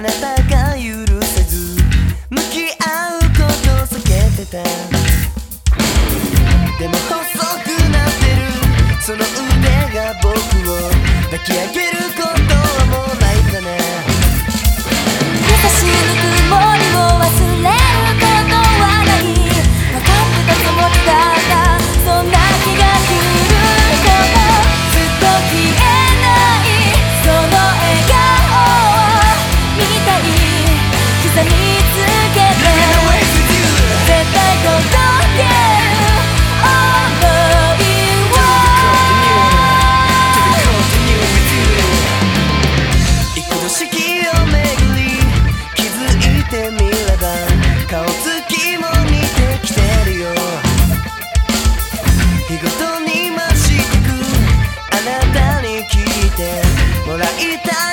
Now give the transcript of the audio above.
あなたが許せず向き合うこと避けてた。でも細くなってる。その腕が僕を抱き上げる Hola, y tal.